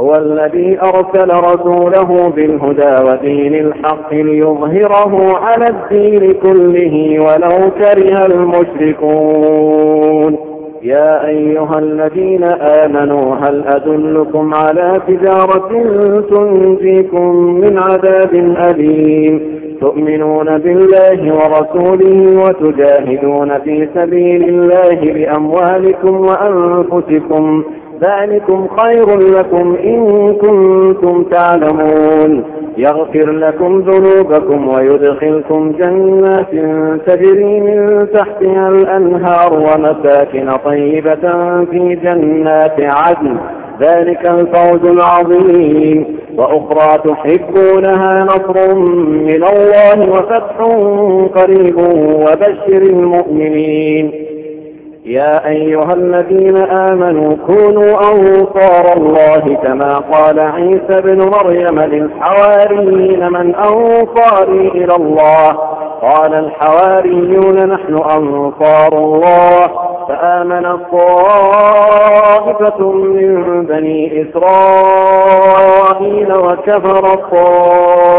هو الذي أرسل رسوله بالهدى ودين الحق ليظهره على الدين كله ولو كره المشركون. يا أيها الذين آمنوا هل أدلكم على تجارة تنجيكم من عذاب أليم؟ تؤمنون بالله ورسوله وتجاهدون في سبيل الله بأموالكم وأنفسكم ذلكم خير لكم إن كنتم تعلمون. يغفر لكم ذنوبكم ويدخلكم جنات تجري من تحتها الأنهار ومساكن طيبة في جنات عدن. ذلك الفوز العظيم. وأخرى تحبونها نصر من الله وفتح قريب وبشر المؤمنين. يا أيها الذين آمنوا كونوا أنصار الله كما قال عيسى بن مريم للحواريين من أنصاري إلى الله. قال الحواريون نحن أنصار الله. فآمن الطائفة من بني إسرائيل وكفر الطائفة